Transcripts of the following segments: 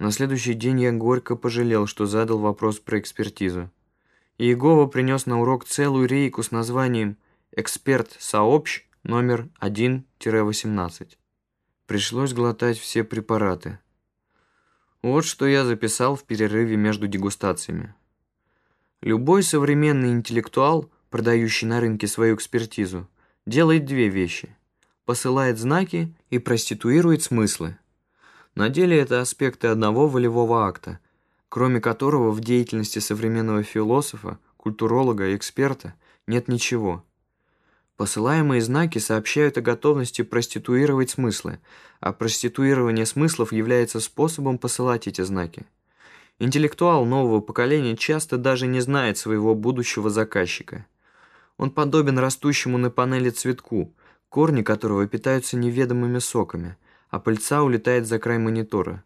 На следующий день я горько пожалел, что задал вопрос про экспертизу. Иегова принес на урок целую рейку с названием «Эксперт сообщ номер 1-18». Пришлось глотать все препараты. Вот что я записал в перерыве между дегустациями. Любой современный интеллектуал, продающий на рынке свою экспертизу, делает две вещи. Посылает знаки и проституирует смыслы. На деле это аспекты одного волевого акта, кроме которого в деятельности современного философа, культуролога и эксперта нет ничего. Посылаемые знаки сообщают о готовности проституировать смыслы, а проституирование смыслов является способом посылать эти знаки. Интеллектуал нового поколения часто даже не знает своего будущего заказчика. Он подобен растущему на панели цветку, корни которого питаются неведомыми соками, а пыльца улетает за край монитора.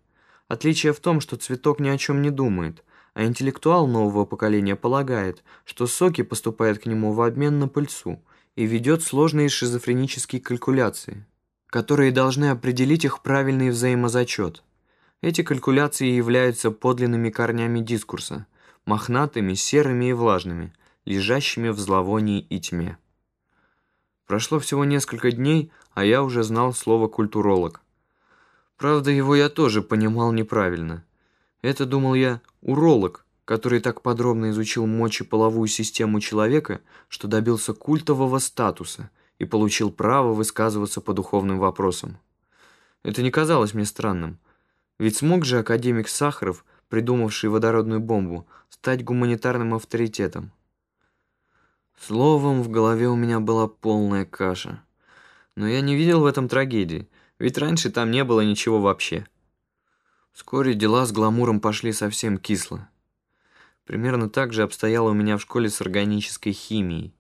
Отличие в том, что цветок ни о чем не думает, а интеллектуал нового поколения полагает, что соки поступают к нему в обмен на пыльцу и ведет сложные шизофренические калькуляции, которые должны определить их правильный взаимозачет. Эти калькуляции являются подлинными корнями дискурса, мохнатыми, серыми и влажными, лежащими в зловонии и тьме. Прошло всего несколько дней, а я уже знал слово «культуролог». Правда, его я тоже понимал неправильно. Это, думал я, уролог, который так подробно изучил мочеполовую систему человека, что добился культового статуса и получил право высказываться по духовным вопросам. Это не казалось мне странным. Ведь смог же академик Сахаров, придумавший водородную бомбу, стать гуманитарным авторитетом. Словом, в голове у меня была полная каша. Но я не видел в этом трагедии, ведь раньше там не было ничего вообще. Вскоре дела с гламуром пошли совсем кисло. Примерно так же обстояло у меня в школе с органической химией.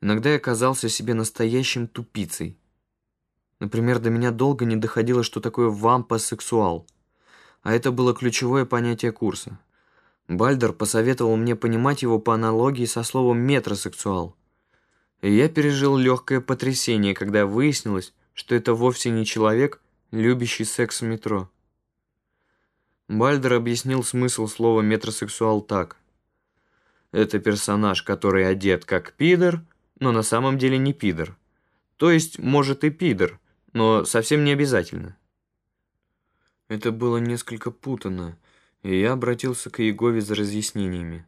Иногда я казался себе настоящим тупицей. Например, до меня долго не доходило, что такое вампосексуал. А это было ключевое понятие курса. Бальдер посоветовал мне понимать его по аналогии со словом метросексуал. И я пережил легкое потрясение, когда выяснилось, что это вовсе не человек, любящий секс в метро. Бальдер объяснил смысл слова метросексуал так. Это персонаж, который одет как пидор, но на самом деле не пидор. То есть, может и пидор, но совсем не обязательно. Это было несколько путано, и я обратился к Иегове за разъяснениями.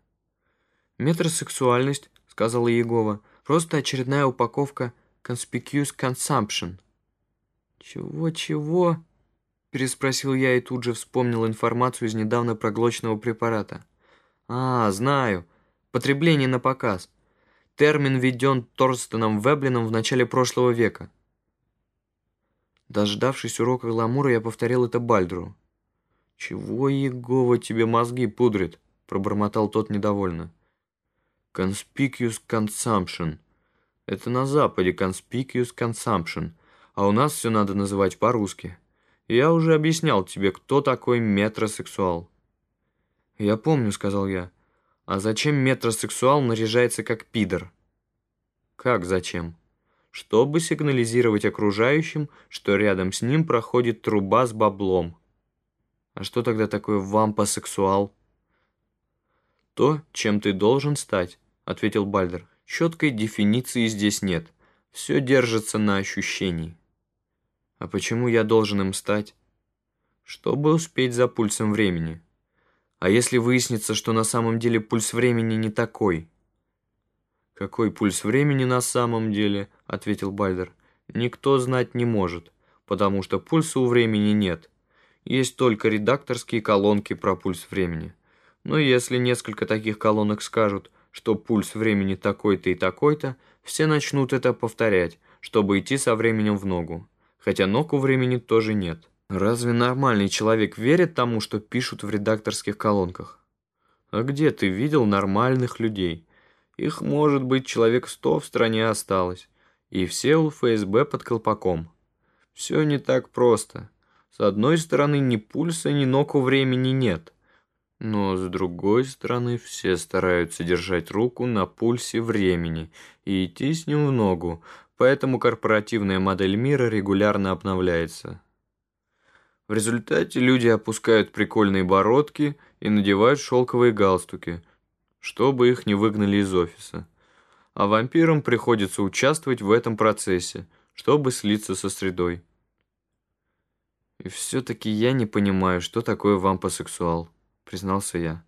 «Метросексуальность», — сказала Иегова, — «просто очередная упаковка conspicuous consumption». «Чего-чего?» — переспросил я и тут же вспомнил информацию из недавно проглоченного препарата. «А, знаю. Потребление на показ. Термин введен Торстеном Веблином в начале прошлого века. Дождавшись урока гламура, я повторил это Бальдру. «Чего, Егова, тебе мозги пудрит?» – пробормотал тот недовольно. «Conspicuous consumption. Это на Западе conspicuous consumption, а у нас все надо называть по-русски. Я уже объяснял тебе, кто такой метросексуал». «Я помню», – сказал я. «А зачем метросексуал наряжается как пидор?» «Как зачем?» чтобы сигнализировать окружающим, что рядом с ним проходит труба с баблом. А что тогда такое вампосексуал? То, чем ты должен стать, ответил Бальдер. Четкой дефиниции здесь нет. Все держится на ощущении. А почему я должен им стать? Чтобы успеть за пульсом времени. А если выяснится, что на самом деле пульс времени не такой – «Какой пульс времени на самом деле?» — ответил Бальдер. «Никто знать не может, потому что пульса у времени нет. Есть только редакторские колонки про пульс времени. Но если несколько таких колонок скажут, что пульс времени такой-то и такой-то, все начнут это повторять, чтобы идти со временем в ногу. Хотя ног у времени тоже нет. Разве нормальный человек верит тому, что пишут в редакторских колонках? А где ты видел нормальных людей?» Их, может быть, человек сто в стране осталось, и все у ФСБ под колпаком. Все не так просто. С одной стороны, ни пульса, ни ног у времени нет. Но с другой стороны, все стараются держать руку на пульсе времени и идти с ним в ногу, поэтому корпоративная модель мира регулярно обновляется. В результате люди опускают прикольные бородки и надевают шелковые галстуки, чтобы их не выгнали из офиса. А вампирам приходится участвовать в этом процессе, чтобы слиться со средой. И все-таки я не понимаю, что такое вампосексуал, признался я.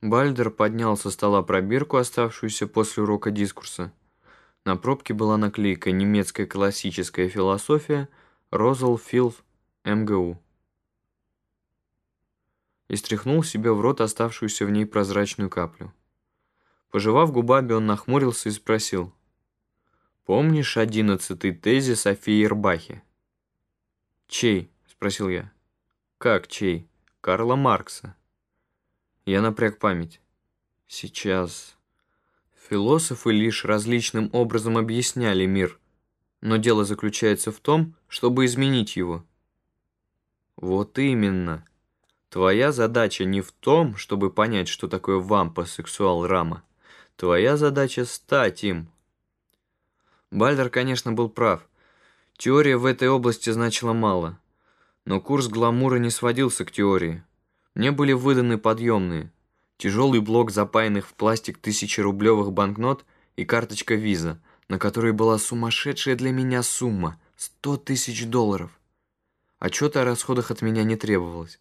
Бальдер поднял со стола пробирку, оставшуюся после урока дискурса. На пробке была наклейка «Немецкая классическая философия», Розал Филф МГУ. И стряхнул себе в рот оставшуюся в ней прозрачную каплю. Пожевав губами, он нахмурился и спросил. «Помнишь одиннадцатый тезис о Фейербахе?» «Чей?» — спросил я. «Как чей?» «Карла Маркса». Я напряг память. «Сейчас...» Философы лишь различным образом объясняли мир, но дело заключается в том, чтобы изменить его. Вот именно. Твоя задача не в том, чтобы понять, что такое вампа, сексуал, рама. Твоя задача стать им. Бальдер, конечно, был прав. Теория в этой области значила мало. Но курс гламура не сводился к теории. Мне были выданы подъемные. Тяжелый блок запаянных в пластик тысячерублевых банкнот и карточка виза, на которой была сумасшедшая для меня сумма – 100 тысяч долларов. Отчета о расходах от меня не требовалось.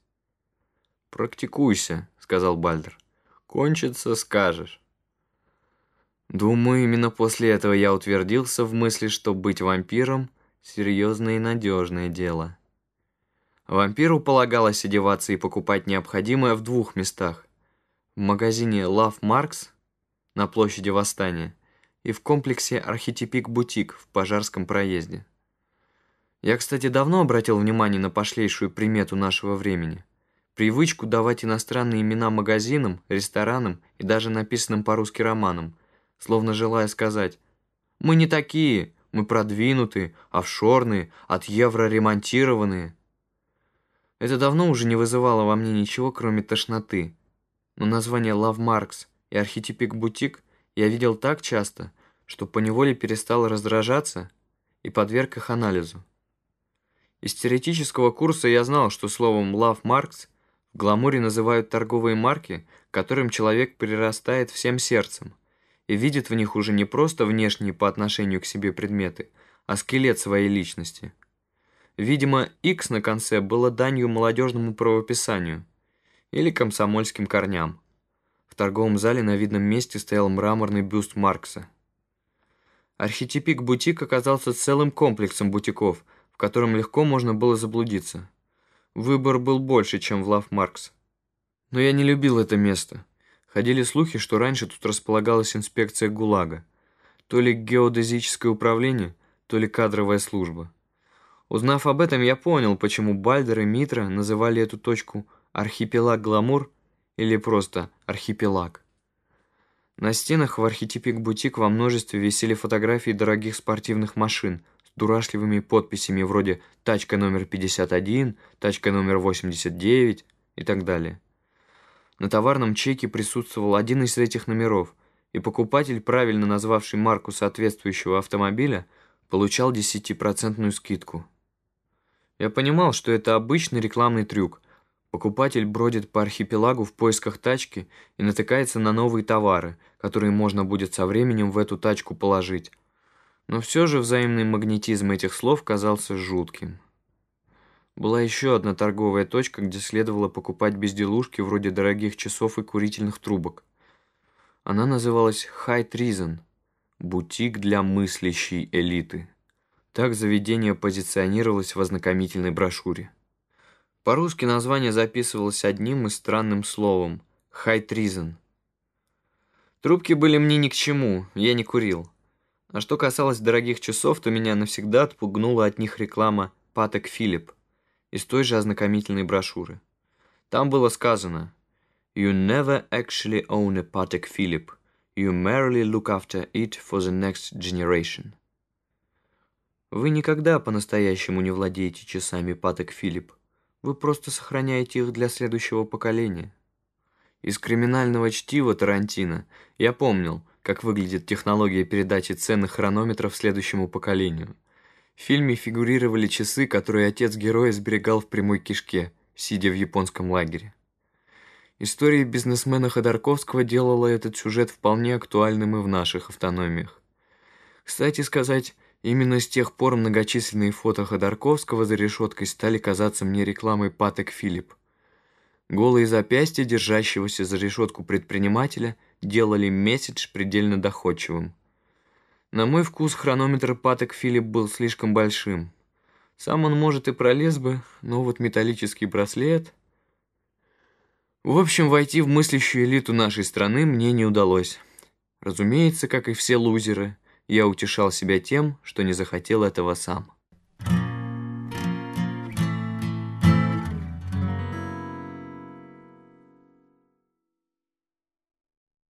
«Практикуйся», — сказал Бальдер. «Кончится, скажешь». Думаю, именно после этого я утвердился в мысли, что быть вампиром — серьезное и надежное дело. Вампиру полагалось одеваться и покупать необходимое в двух местах. В магазине Love Marks на площади Восстания и в комплексе Архетипик Бутик в Пожарском проезде. Я, кстати, давно обратил внимание на пошлейшую примету нашего времени. Привычку давать иностранные имена магазинам, ресторанам и даже написанным по-русски романам, словно желая сказать «Мы не такие, мы продвинутые, офшорные, от евро ремонтированные». Это давно уже не вызывало во мне ничего, кроме тошноты. Но название Love Marks и Архетипик Бутик я видел так часто, что поневоле перестал раздражаться и подверг их анализу. Из теоретического курса я знал, что словом «love marks» в гламуре называют торговые марки, которым человек прирастает всем сердцем и видит в них уже не просто внешние по отношению к себе предметы, а скелет своей личности. Видимо, X на конце было данью молодежному правописанию или комсомольским корням. В торговом зале на видном месте стоял мраморный бюст Маркса. Архетипик-бутик оказался целым комплексом бутиков – котором легко можно было заблудиться. Выбор был больше, чем в Лав Маркс. Но я не любил это место. Ходили слухи, что раньше тут располагалась инспекция ГУЛАГа. То ли геодезическое управление, то ли кадровая служба. Узнав об этом, я понял, почему Бальдер и Митра называли эту точку «Архипелаг Гламур» или просто «Архипелаг». На стенах в архетипик-бутик во множестве висели фотографии дорогих спортивных машин, дурашливыми подписями вроде «тачка номер 51», «тачка номер 89» и так далее. На товарном чеке присутствовал один из этих номеров, и покупатель, правильно назвавший марку соответствующего автомобиля, получал 10% скидку. Я понимал, что это обычный рекламный трюк. Покупатель бродит по архипелагу в поисках тачки и натыкается на новые товары, которые можно будет со временем в эту тачку положить, но все же взаимный магнетизм этих слов казался жутким. Была еще одна торговая точка, где следовало покупать безделушки вроде дорогих часов и курительных трубок. Она называлась High Treason – бутик для мыслящей элиты. Так заведение позиционировалось в ознакомительной брошюре. По-русски название записывалось одним и странным словом – Treason. Трубки были мне ни к чему, я не курил. А что касалось дорогих часов, то меня навсегда отпугнула от них реклама «Патек Филипп» из той же ознакомительной брошюры. Там было сказано «You never actually own a Patek Philippe. You merely look after it for the next generation». Вы никогда по-настоящему не владеете часами Патек Филипп. Вы просто сохраняете их для следующего поколения. Из криминального чтива Тарантино я помнил – как выглядит технология передачи ценных хронометров следующему поколению. В фильме фигурировали часы, которые отец героя сберегал в прямой кишке, сидя в японском лагере. История бизнесмена Ходорковского делала этот сюжет вполне актуальным и в наших автономиях. Кстати сказать, именно с тех пор многочисленные фото Ходорковского за решеткой стали казаться мне рекламой Патек Филипп. Голые запястья держащегося за решетку предпринимателя делали месседж предельно доходчивым. На мой вкус хронометр Патек Филипп был слишком большим. Сам он, может, и пролез бы, но вот металлический браслет... В общем, войти в мыслящую элиту нашей страны мне не удалось. Разумеется, как и все лузеры, я утешал себя тем, что не захотел этого сам.